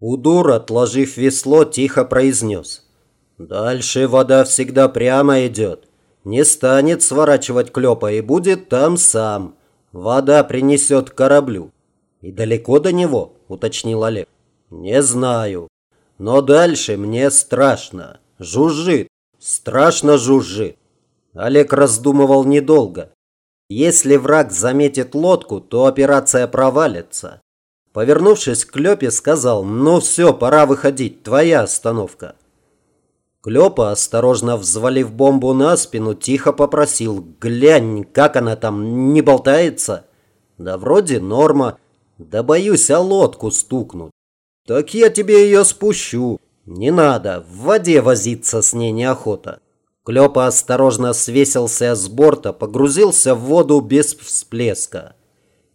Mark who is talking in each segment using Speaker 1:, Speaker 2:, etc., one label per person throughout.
Speaker 1: Удур, отложив весло, тихо произнес. «Дальше вода всегда прямо идет. Не станет сворачивать клёпа и будет там сам. Вода принесет кораблю». «И далеко до него?» – уточнил Олег. «Не знаю. Но дальше мне страшно. Жужжит. Страшно жужжит». Олег раздумывал недолго. Если враг заметит лодку, то операция провалится. Повернувшись к Клёпе, сказал, ну все, пора выходить, твоя остановка. Клёпа, осторожно взвалив бомбу на спину, тихо попросил, глянь, как она там, не болтается? Да вроде норма. Да боюсь, а лодку стукнут. Так я тебе ее спущу. Не надо, в воде возиться с ней неохота. Клёпа осторожно свесился с борта, погрузился в воду без всплеска.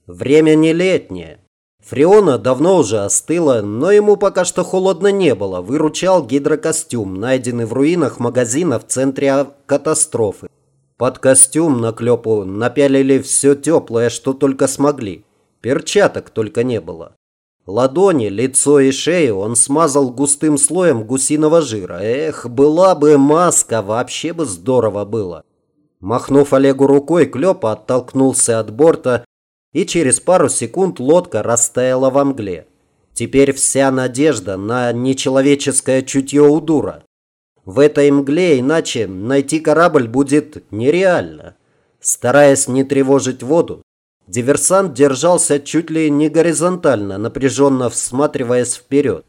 Speaker 1: Время не летнее. Фреона давно уже остыла, но ему пока что холодно не было. Выручал гидрокостюм, найденный в руинах магазина в центре катастрофы. Под костюм на клепу напялили все теплое, что только смогли. Перчаток только не было. Ладони, лицо и шею он смазал густым слоем гусиного жира. Эх, была бы маска, вообще бы здорово было. Махнув Олегу рукой, Клёпа оттолкнулся от борта и через пару секунд лодка растаяла во мгле. Теперь вся надежда на нечеловеческое чутье у дура. В этой мгле иначе найти корабль будет нереально. Стараясь не тревожить воду, диверсант держался чуть ли не горизонтально, напряженно всматриваясь вперед.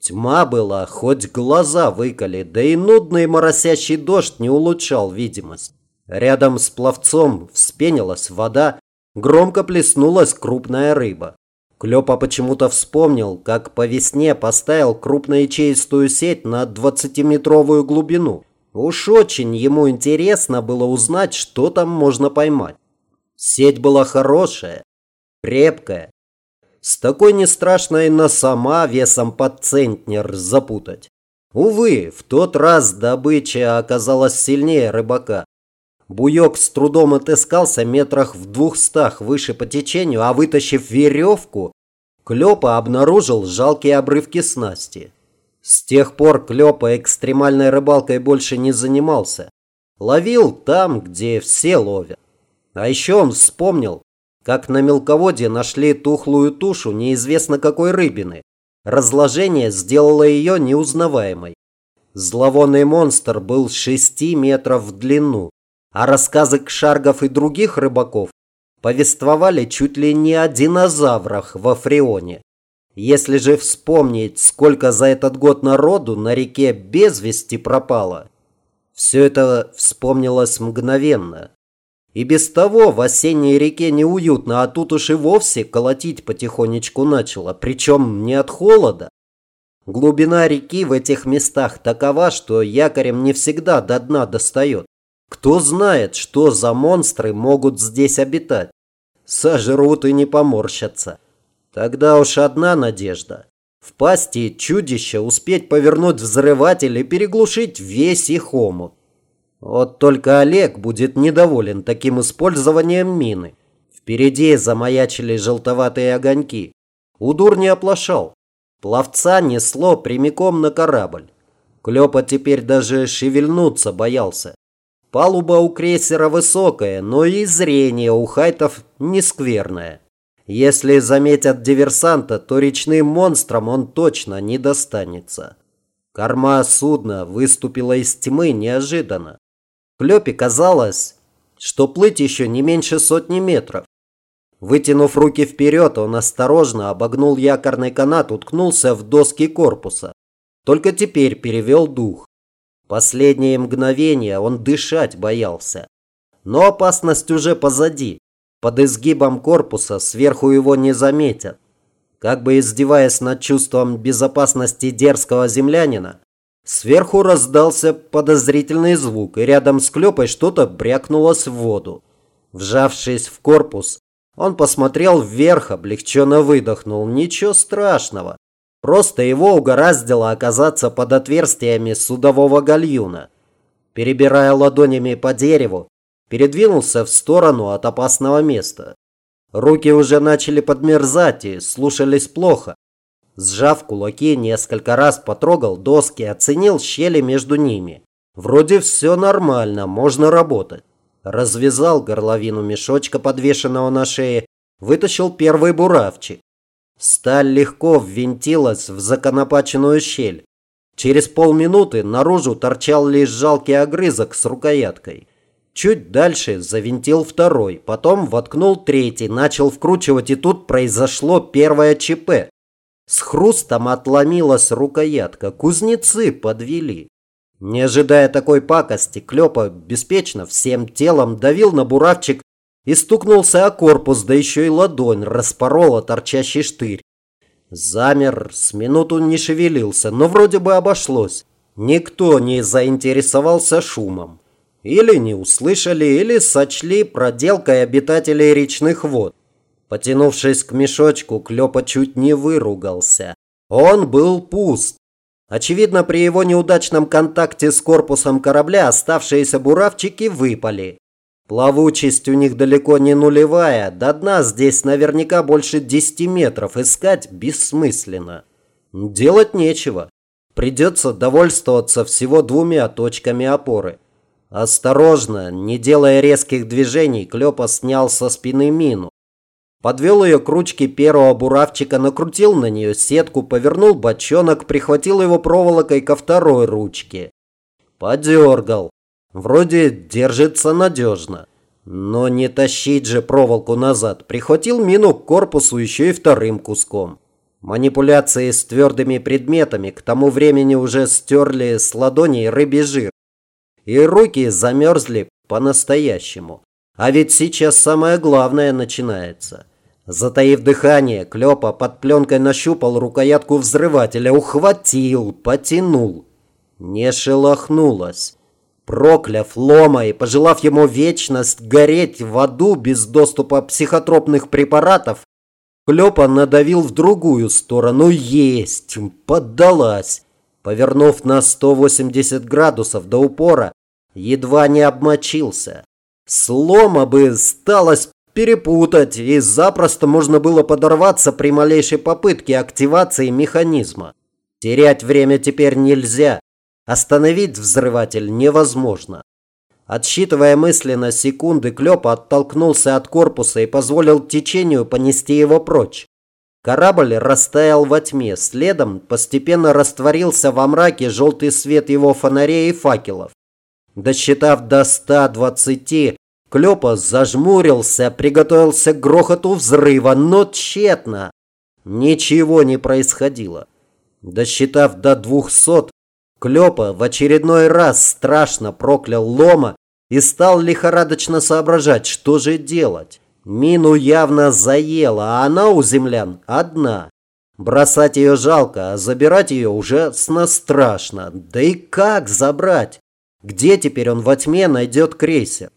Speaker 1: Тьма была, хоть глаза выколи, да и нудный моросящий дождь не улучшал видимость. Рядом с пловцом вспенилась вода, Громко плеснулась крупная рыба. Клёпа почему-то вспомнил, как по весне поставил крупноячеистую сеть на 20-метровую глубину. Уж очень ему интересно было узнать, что там можно поймать. Сеть была хорошая, крепкая. С такой не страшно и на сама весом под центнер запутать. Увы, в тот раз добыча оказалась сильнее рыбака. Буёк с трудом отыскался метрах в двухстах выше по течению, а вытащив веревку, Клёпа обнаружил жалкие обрывки снасти. С тех пор Клёпа экстремальной рыбалкой больше не занимался. Ловил там, где все ловят. А еще он вспомнил, как на мелководье нашли тухлую тушу неизвестно какой рыбины. Разложение сделало ее неузнаваемой. Зловонный монстр был шести метров в длину а рассказы кшаргов и других рыбаков повествовали чуть ли не о динозаврах во Фреоне. Если же вспомнить, сколько за этот год народу на реке без вести пропало, все это вспомнилось мгновенно. И без того в осенней реке неуютно, а тут уж и вовсе колотить потихонечку начало, причем не от холода. Глубина реки в этих местах такова, что якорем не всегда до дна достает. Кто знает, что за монстры могут здесь обитать? Сожрут и не поморщатся. Тогда уж одна надежда. В пасти чудища успеть повернуть взрыватель и переглушить весь их омут. Вот только Олег будет недоволен таким использованием мины. Впереди замаячили желтоватые огоньки. Удур не оплошал. Пловца несло прямиком на корабль. Клёпа теперь даже шевельнуться боялся. Палуба у крейсера высокая, но и зрение у хайтов не скверное. Если заметят диверсанта, то речным монстрам он точно не достанется. Корма судна выступила из тьмы неожиданно. Клёпе казалось, что плыть еще не меньше сотни метров. Вытянув руки вперед, он осторожно обогнул якорный канат, уткнулся в доски корпуса. Только теперь перевел дух. Последние мгновения он дышать боялся. Но опасность уже позади. Под изгибом корпуса сверху его не заметят. Как бы издеваясь над чувством безопасности дерзкого землянина, сверху раздался подозрительный звук, и рядом с клепой что-то брякнулось в воду. Вжавшись в корпус, он посмотрел вверх, облегченно выдохнул. Ничего страшного. Просто его угораздило оказаться под отверстиями судового гальюна. Перебирая ладонями по дереву, передвинулся в сторону от опасного места. Руки уже начали подмерзать и слушались плохо. Сжав кулаки, несколько раз потрогал доски, оценил щели между ними. Вроде все нормально, можно работать. Развязал горловину мешочка, подвешенного на шее, вытащил первый буравчик. Сталь легко ввинтилась в законопаченную щель. Через полминуты наружу торчал лишь жалкий огрызок с рукояткой. Чуть дальше завинтил второй, потом воткнул третий, начал вкручивать, и тут произошло первое ЧП. С хрустом отломилась рукоятка, кузнецы подвели. Не ожидая такой пакости, Клёпа беспечно всем телом давил на буравчик и стукнулся о корпус, да еще и ладонь распорола торчащий штырь. Замер, с минуту не шевелился, но вроде бы обошлось. Никто не заинтересовался шумом. Или не услышали, или сочли проделкой обитателей речных вод. Потянувшись к мешочку, Клёпа чуть не выругался. Он был пуст. Очевидно, при его неудачном контакте с корпусом корабля оставшиеся буравчики выпали. Плавучесть у них далеко не нулевая, до дна здесь наверняка больше 10 метров, искать бессмысленно. Делать нечего. Придется довольствоваться всего двумя точками опоры. Осторожно, не делая резких движений, Клёпа снял со спины мину. Подвел ее к ручке первого буравчика, накрутил на нее сетку, повернул бочонок, прихватил его проволокой ко второй ручке. Подергал. Вроде держится надежно. Но не тащить же проволоку назад. Прихватил мину к корпусу еще и вторым куском. Манипуляции с твердыми предметами к тому времени уже стерли с ладоней рыбий жир и руки замерзли по-настоящему. А ведь сейчас самое главное начинается. Затаив дыхание, Клёпа под пленкой нащупал рукоятку взрывателя, ухватил, потянул. Не шелохнулась. Прокляв лома и пожелав ему вечность гореть в аду без доступа психотропных препаратов, Клёпа надавил в другую сторону. Есть! Поддалась. Повернув на 180 градусов до упора, едва не обмочился. Слома бы сталось перепутать, и запросто можно было подорваться при малейшей попытке активации механизма. Терять время теперь нельзя. Остановить взрыватель невозможно. Отсчитывая мысленно секунды, Клёпа оттолкнулся от корпуса и позволил течению понести его прочь. Корабль растаял во тьме, следом постепенно растворился во мраке желтый свет его фонарей и факелов. Досчитав до 120, Клёпа зажмурился, приготовился к грохоту взрыва, но тщетно. Ничего не происходило. Досчитав до 200, Клёпа в очередной раз страшно проклял Лома и стал лихорадочно соображать, что же делать. Мину явно заела, а она у землян одна. Бросать ее жалко, а забирать ее ужасно страшно. Да и как забрать? Где теперь он во тьме найдет крейсер?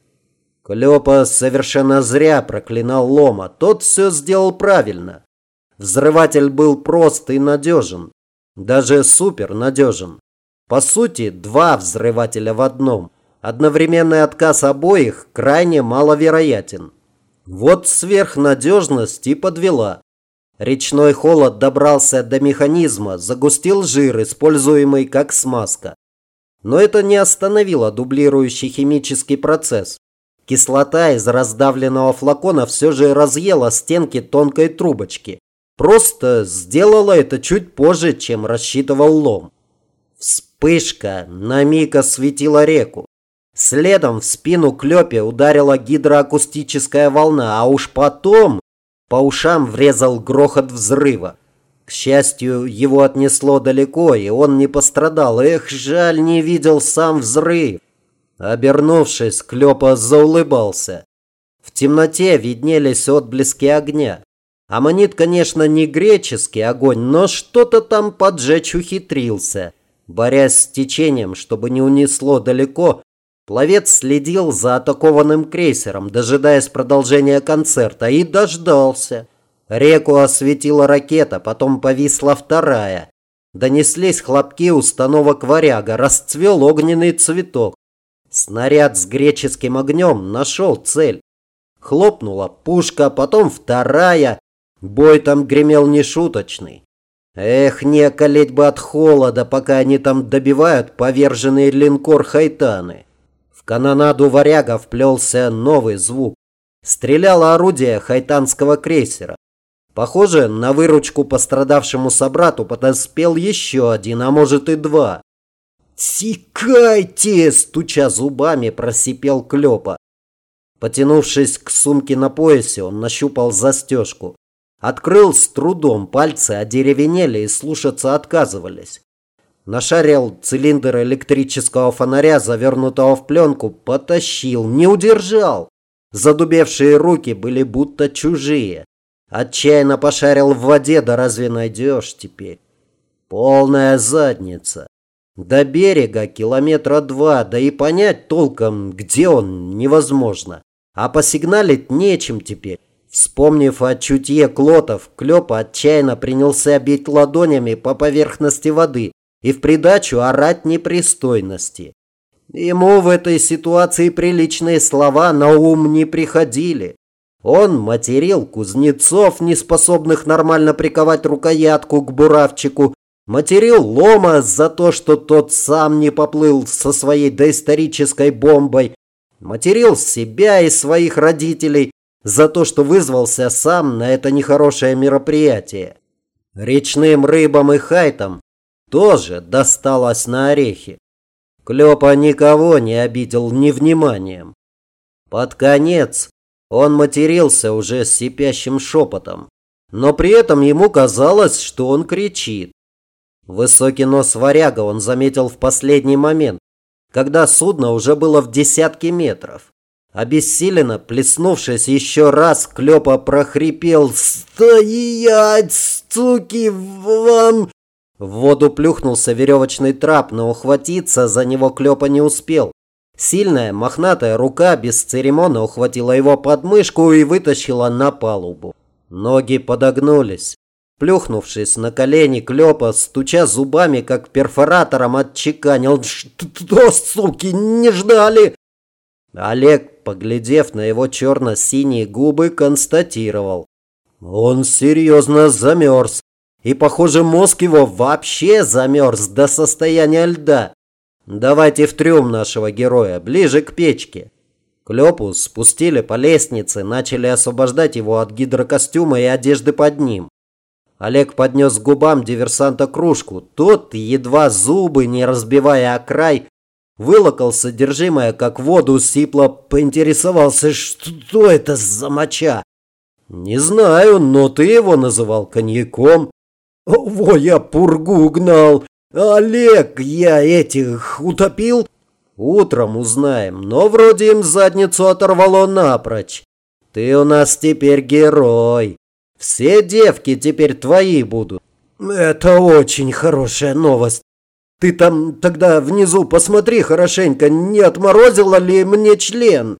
Speaker 1: Клёпа совершенно зря проклинал Лома. Тот все сделал правильно. Взрыватель был прост и надежен. Даже супер надежен. По сути, два взрывателя в одном. Одновременный отказ обоих крайне маловероятен. Вот сверхнадежность и подвела. Речной холод добрался до механизма, загустил жир, используемый как смазка. Но это не остановило дублирующий химический процесс. Кислота из раздавленного флакона все же разъела стенки тонкой трубочки. Просто сделала это чуть позже, чем рассчитывал лом. Вспышка на миг осветила реку. Следом в спину Клёпе ударила гидроакустическая волна, а уж потом по ушам врезал грохот взрыва. К счастью, его отнесло далеко, и он не пострадал. Эх, жаль, не видел сам взрыв. Обернувшись, Клёпа заулыбался. В темноте виднелись отблески огня. Аммонит, конечно, не греческий огонь, но что-то там поджечь ухитрился. Борясь с течением, чтобы не унесло далеко, пловец следил за атакованным крейсером, дожидаясь продолжения концерта, и дождался. Реку осветила ракета, потом повисла вторая. Донеслись хлопки установок «Варяга», расцвел огненный цветок. Снаряд с греческим огнем нашел цель. Хлопнула пушка, потом вторая. Бой там гремел нешуточный. Эх, не околеть бы от холода, пока они там добивают поверженный линкор Хайтаны. В канонаду варяга вплелся новый звук. Стреляло орудие хайтанского крейсера. Похоже, на выручку пострадавшему собрату подоспел еще один, а может и два. «Тикайте!» – стуча зубами, просипел Клёпа. Потянувшись к сумке на поясе, он нащупал застежку. Открыл с трудом, пальцы одеревенели и слушаться отказывались. Нашарил цилиндр электрического фонаря, завернутого в пленку, потащил, не удержал. Задубевшие руки были будто чужие. Отчаянно пошарил в воде, да разве найдешь теперь? Полная задница. До берега километра два, да и понять толком, где он, невозможно. А посигналить нечем теперь. Вспомнив о чутье клотов, Клёпа отчаянно принялся бить ладонями по поверхности воды и в придачу орать непристойности. Ему в этой ситуации приличные слова на ум не приходили. Он материл кузнецов, не способных нормально приковать рукоятку к буравчику, материл Лома за то, что тот сам не поплыл со своей доисторической бомбой, материл себя и своих родителей за то, что вызвался сам на это нехорошее мероприятие. Речным рыбам и хайтам тоже досталось на орехи. Клёпа никого не обидел невниманием. Под конец он матерился уже с сипящим шепотом, но при этом ему казалось, что он кричит. Высокий нос варяга он заметил в последний момент, когда судно уже было в десятке метров. Обессиленно, плеснувшись еще раз, Клёпа прохрипел «Стоять, суки, вам!» В воду плюхнулся веревочный трап, но ухватиться за него Клёпа не успел. Сильная мохнатая рука бесцеремонно ухватила его подмышку и вытащила на палубу. Ноги подогнулись. Плюхнувшись на колени, Клёпа, стуча зубами, как перфоратором, отчеканил «Что, суки, не ждали?» Олег, поглядев на его черно-синие губы, констатировал. Он серьезно замерз. И, похоже, мозг его вообще замерз до состояния льда. Давайте в трюм нашего героя, ближе к печке. Клёпу спустили по лестнице, начали освобождать его от гидрокостюма и одежды под ним. Олег поднес к губам диверсанта кружку. Тот, едва зубы не разбивая о край, вылокал содержимое, как воду сипло, поинтересовался, что это за моча. «Не знаю, но ты его называл коньяком». «Во, я пургу гнал! «Олег, я этих утопил?» «Утром узнаем, но вроде им задницу оторвало напрочь. Ты у нас теперь герой. Все девки теперь твои будут». «Это очень хорошая новость. Ты там тогда внизу посмотри хорошенько, не отморозила ли мне член?»